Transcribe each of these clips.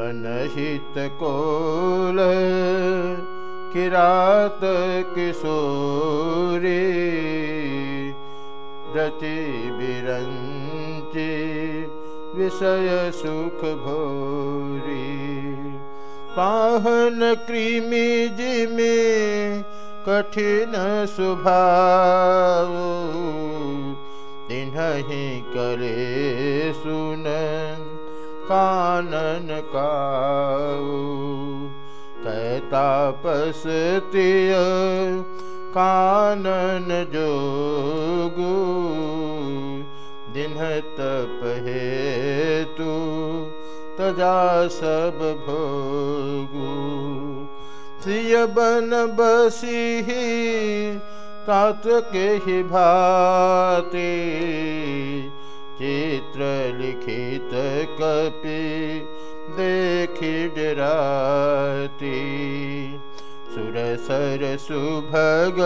बनहित कोल किरात किशोरी रति बिरंची विषय सुख भोरी। पाहन कृमि जिमि कठिन तिन्हि करे सुन कानन काऊ कैतापस तिय कानन जोगु। दिन तप हेतु तजा सब भोगु। सिय बन बसी तात के ही भाते। चित्र लिखित कपि देखि डराती सुरसर सुभग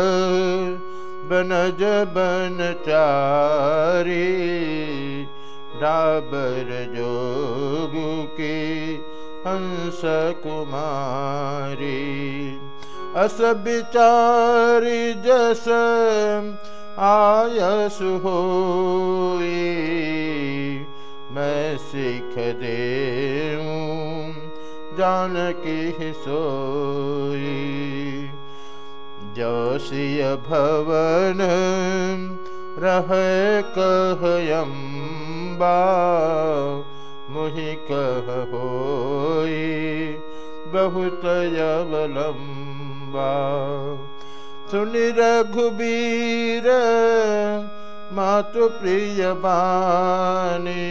बनज बन चारी, डाबर जोगु की हंस कुमारी। अस विचारी जस आयस हो मैं सीख दे जानकी सोई जोशिय भवन रह कहयम्बा मुहि कह होई बहुत अवलम्बा सुनि रघुबीर, मातु प्रिय बानी,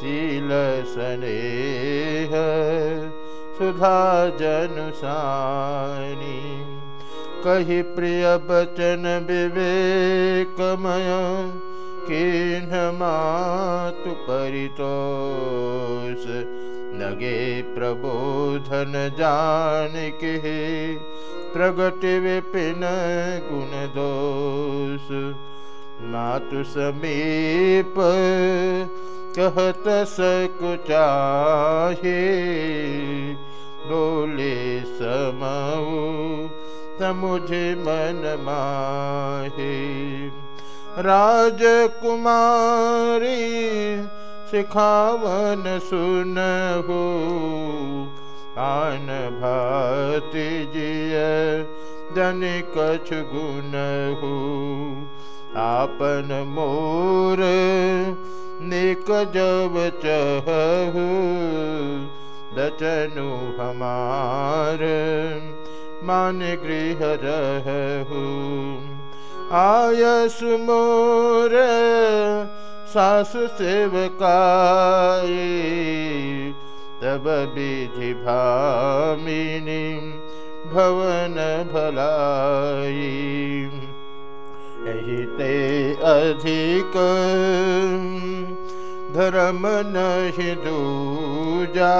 शील स्नेह सुधा जनुसानी कही प्रिय बचन विवेकमय किन्ह मातु परितोष। लगे प्रबोधन जान के प्रगट विपिन गुण दोष मातु समीप कहत सकुचाहे, बोले समऊ मुझे मन माहे। राजकुमारी, सिखावन सुन हो आन भाति जिय जन कछ गुण हो। आपन मोर निक जब चहु, दचनु हमार मान गृह रहु। आयस मोर सासु सेवकाय तब विधि भामिनी भवन भलाई। ते अधिक धर्म नहीं दूजा।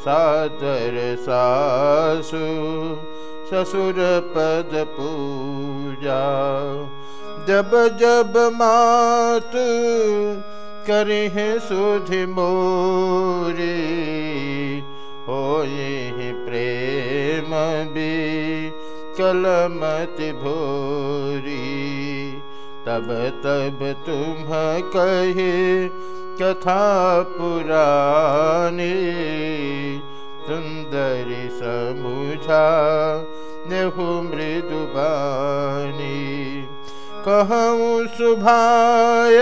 सादर सासु ससुर पद पूजा। जब जब मात करें सुधि मोरे। हो प्रेम भी कलमत भोरी। तब तब तुम कहे, कथा पुरानी, सुंदरी समुझा नेहु मृदुबानी कहूँ सुभाय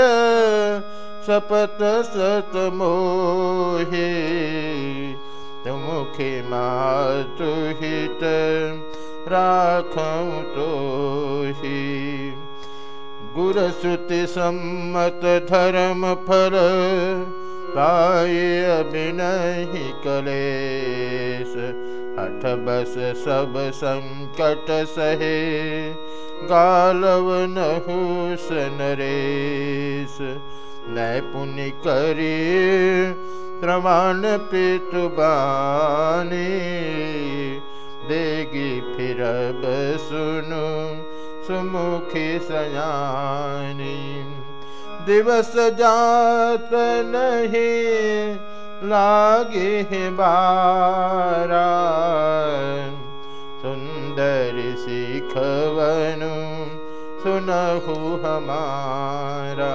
सपत सत मोहे तुमुखे मातु हित राखूँ तो ही। गुरसुति सम्मत धर्म फल अभिनहि कलेश हठ बस सब संकट सहे गालव नहुस नरेश नय पुण्य करी प्रमाण पितुबानी देगी फिरब सुनु सुमुखी सयानी। दिवस जात नहीं लागे बारा सुंदर सिखवनु सुनहु हमारा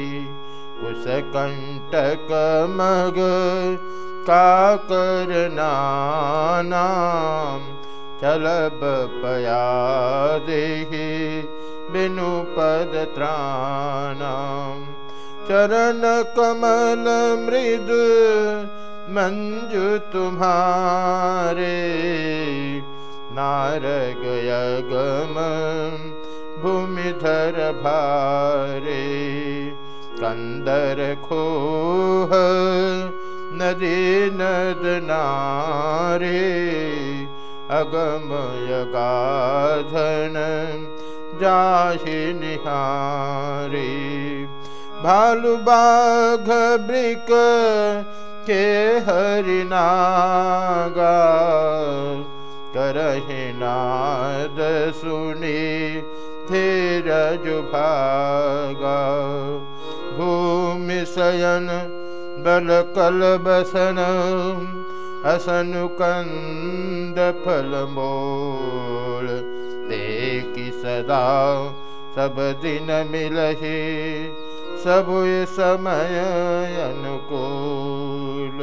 कण्टकमग काकरनालबपया देहि विनुपदत्राणां चरणकमलमृद मञ्जु तुम्हारे नारगयगम भूमिधर भारे। कंदर खोह, नदी, नद नारे अगम यगाधन जाहि निहारी। भालु बाघ ब्रिक के हरिनागा करहि नाद सुनी थे रजु भागा। शयन बल कल बसन असनु फल मोल। ते की सदा मिलही सब समय अनुकूल